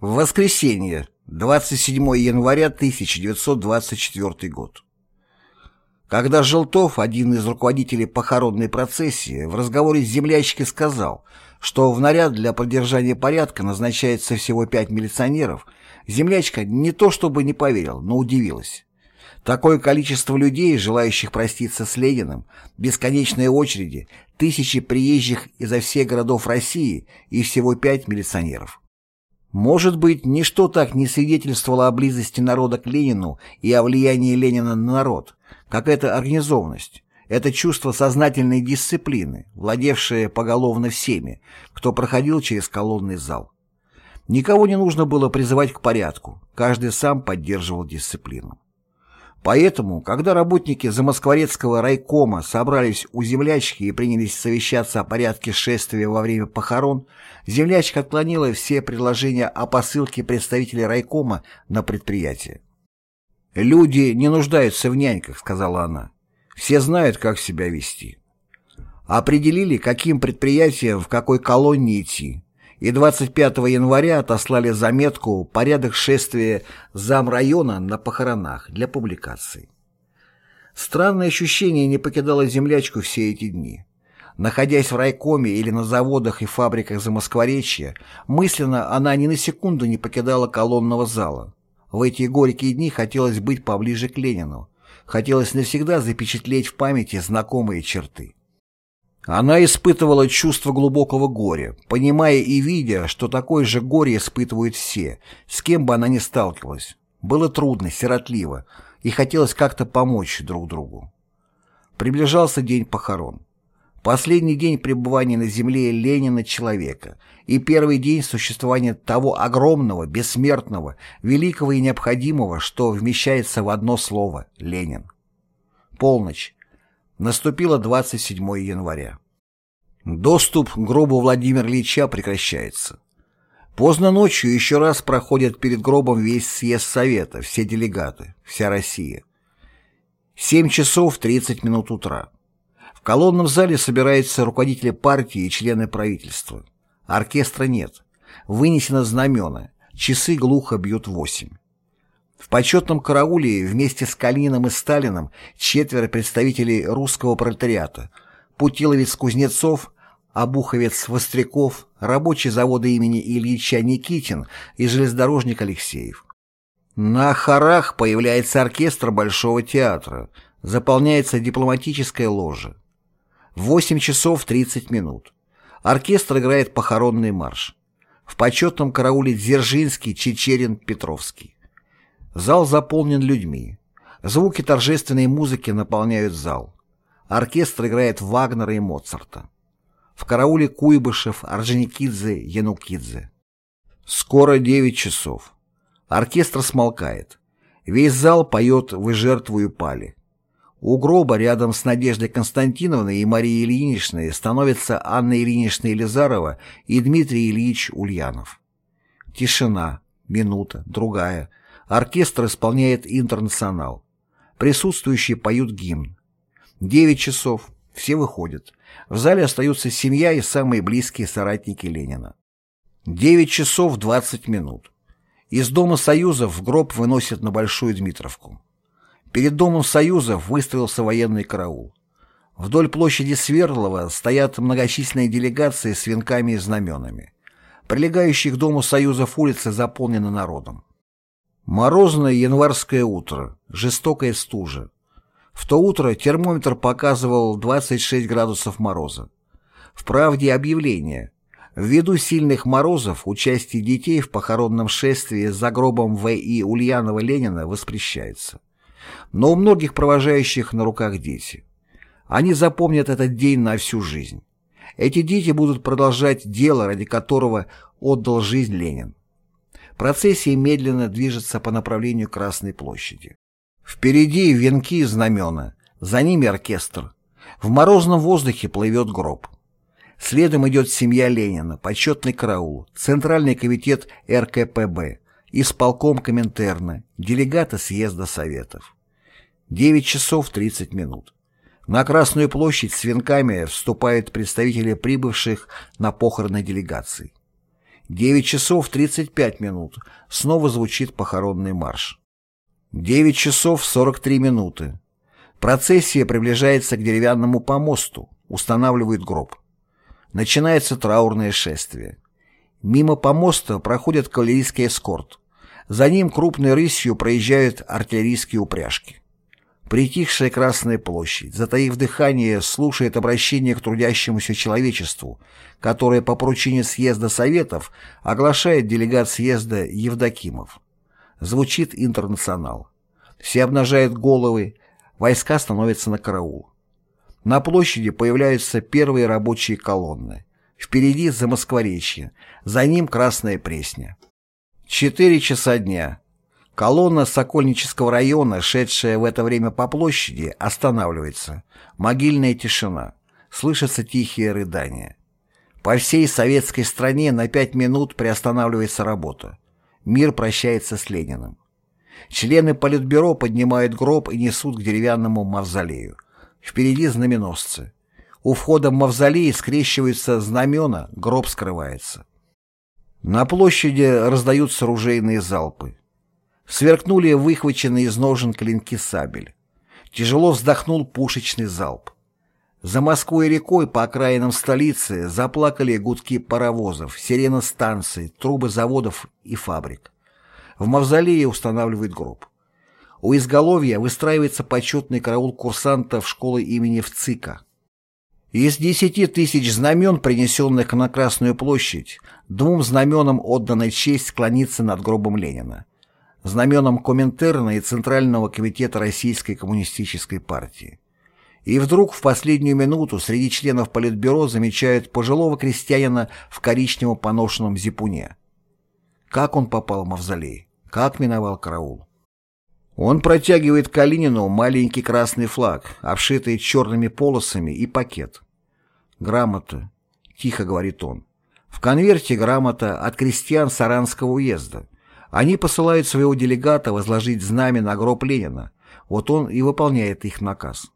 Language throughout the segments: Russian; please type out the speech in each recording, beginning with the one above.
В воскресенье, 27 января 1924 год. Когда Желтов, один из руководителей похоронной процессии, в разговоре с землячкой сказал, что в наряд для поддержания порядка назначается всего пять милиционеров, землячка не то чтобы не поверил, но удивилась. Такое количество людей, желающих проститься с Лениным, бесконечные очереди, тысячи приезжих изо всех городов России и всего пять милиционеров. Может быть, ничто так не свидетельствовало о близости народа к Ленину и о влиянии Ленина на народ, как эта организованность, это чувство сознательной дисциплины, владевшее поголовно всеми, кто проходил через колонный зал. Никого не нужно было призывать к порядку, каждый сам поддерживал дисциплину. Поэтому, когда работники Замоскворецкого райкома собрались у землячки и принялись совещаться о порядке шествия во время похорон, землячка отклонила все предложения о посылке представителей райкома на предприятие. «Люди не нуждаются в няньках», — сказала она. «Все знают, как себя вести». Определили, каким предприятиям в какой колонии идти, и 25 января отослали заметку «Порядок шествия замрайона на похоронах» для публикации. Странное ощущение не покидало землячку все эти дни. Находясь в райкоме или на заводах и фабриках Замоскворечья, мысленно она ни на секунду не покидала колонного зала. В эти горькие дни хотелось быть поближе к Ленину. Хотелось навсегда запечатлеть в памяти знакомые черты. Она испытывала чувство глубокого горя, понимая и видя, что такое же горе испытывают все, с кем бы она ни сталкивалась. Было трудно, сиротливо, и хотелось как-то помочь друг другу. Приближался день похорон. Последний день пребывания на земле Ленина человека и первый день существования того огромного, бессмертного, великого и необходимого, что вмещается в одно слово «Ленин». Полночь. Наступило 27 января. Доступ к гробу Владимира Ильича прекращается. Поздно ночью еще раз проходят перед гробом весь съезд Совета, все делегаты, вся Россия. 7 часов 30 минут утра. В колонном зале собираются руководители партии и члены правительства. Оркестра нет. Вынесено знамена. Часы глухо бьют восемь. В почетном карауле вместе с Калиным и Сталиным четверо представителей русского пролетариата – Путиловец-Кузнецов, Обуховец-Востряков, рабочий завода имени Ильича Никитин и железнодорожник Алексеев. На хорах появляется оркестр Большого театра, заполняется дипломатическая ложа. В 8 часов 30 минут. Оркестр играет похоронный марш. В почетном карауле Дзержинский, Чечерин, Петровский. Зал заполнен людьми. Звуки торжественной музыки наполняют зал. Оркестр играет Вагнера и Моцарта. В карауле Куйбышев, Орджоникидзе, Янукидзе. Скоро 9 часов. Оркестр смолкает. Весь зал поет «Вы жертвую пали». У гроба рядом с Надеждой Константиновной и Марией Ильиничной становятся Анна Ильинична Елизарова и Дмитрий Ильич Ульянов. Тишина, минута, другая, Оркестр исполняет «Интернационал». Присутствующие поют гимн. Девять часов. Все выходят. В зале остаются семья и самые близкие соратники Ленина. Девять часов двадцать минут. Из Дома Союзов в гроб выносят на Большую Дмитровку. Перед Домом Союзов выставился военный караул. Вдоль площади Свердлова стоят многочисленные делегации с венками и знаменами. Прилегающие к Дому Союзов улицы заполнены народом. Морозное январское утро, жестокая стужа. В то утро термометр показывал 26 градусов мороза. В правде объявление. Ввиду сильных морозов участие детей в похоронном шествии за гробом В.И. Ульянова-Ленина воспрещается. Но у многих провожающих на руках дети. Они запомнят этот день на всю жизнь. Эти дети будут продолжать дело, ради которого отдал жизнь Ленин. Процессия медленно движется по направлению Красной площади. Впереди венки и знамена, за ними оркестр. В морозном воздухе плывет гроб. Следом идет семья Ленина, почетный караул, Центральный комитет РКПБ, исполком Коминтерна, делегаты съезда Советов. 9 часов 30 минут. На Красную площадь с венками вступают представители прибывших на похороны делегаций. 9 часов 35 минут. Снова звучит похоронный марш. 9 часов 43 минуты. Процессия приближается к деревянному помосту, устанавливают гроб. Начинается траурное шествие. Мимо помоста проходит кавалерийский эскорт. За ним крупной рысью проезжают артиллерийские упряжки. Притихшая Красная площадь, затаив дыхание, слушает обращение к трудящемуся человечеству, которое по поручению съезда Советов оглашает делегат съезда Евдокимов. Звучит интернационал. Все обнажают головы, войска становятся на караул. На площади появляются первые рабочие колонны. Впереди Замоскворечье, за ним Красная Пресня. Четыре часа дня. Колонна Сокольнического района, шедшая в это время по площади, останавливается. Могильная тишина. Слышатся тихие рыдания. По всей советской стране на пять минут приостанавливается работа. Мир прощается с Лениным. Члены Политбюро поднимают гроб и несут к деревянному мавзолею. Впереди знаменосцы. У входа в мавзолей скрещиваются знамена, гроб скрывается. На площади раздаются ружейные залпы. Сверкнули выхваченные из ножен клинки сабель. Тяжело вздохнул пушечный залп. За Москвой рекой по окраинам столицы заплакали гудки паровозов, сирена станций, трубы заводов и фабрик. В мавзолее устанавливают гроб. У изголовья выстраивается почетный караул курсантов школы имени Вцика. Из десяти тысяч знамен, принесенных на Красную площадь, двум знаменам отдана честь склониться над гробом Ленина знаменам Коминтерна и Центрального комитета Российской коммунистической партии. И вдруг в последнюю минуту среди членов Политбюро замечают пожилого крестьянина в коричневом поношенном зипуне. Как он попал в мавзолей? Как миновал караул? Он протягивает Калинину маленький красный флаг, обшитый черными полосами, и пакет. «Грамота», — тихо говорит он. В конверте грамота от крестьян Саранского уезда, они посылают своего делегата возложить знамя на гроб Ленина. Вот он и выполняет их наказ.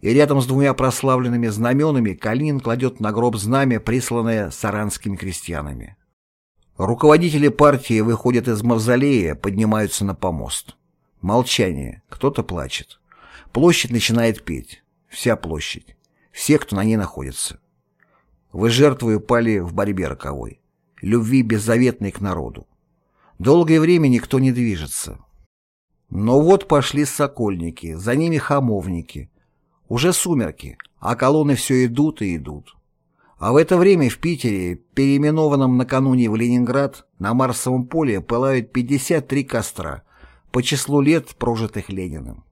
И рядом с двумя прославленными знаменами Калинин кладет на гроб знамя, присланное саранскими крестьянами. Руководители партии выходят из мавзолея, поднимаются на помост. Молчание. Кто-то плачет. Площадь начинает петь. Вся площадь. Все, кто на ней находится. Вы жертвы упали в борьбе роковой. Любви беззаветной к народу. Долгое время никто не движется. Но вот пошли сокольники, за ними хамовники. Уже сумерки, а колонны все идут и идут. А в это время в Питере, переименованном накануне в Ленинград, на Марсовом поле пылают 53 костра по числу лет, прожитых Лениным.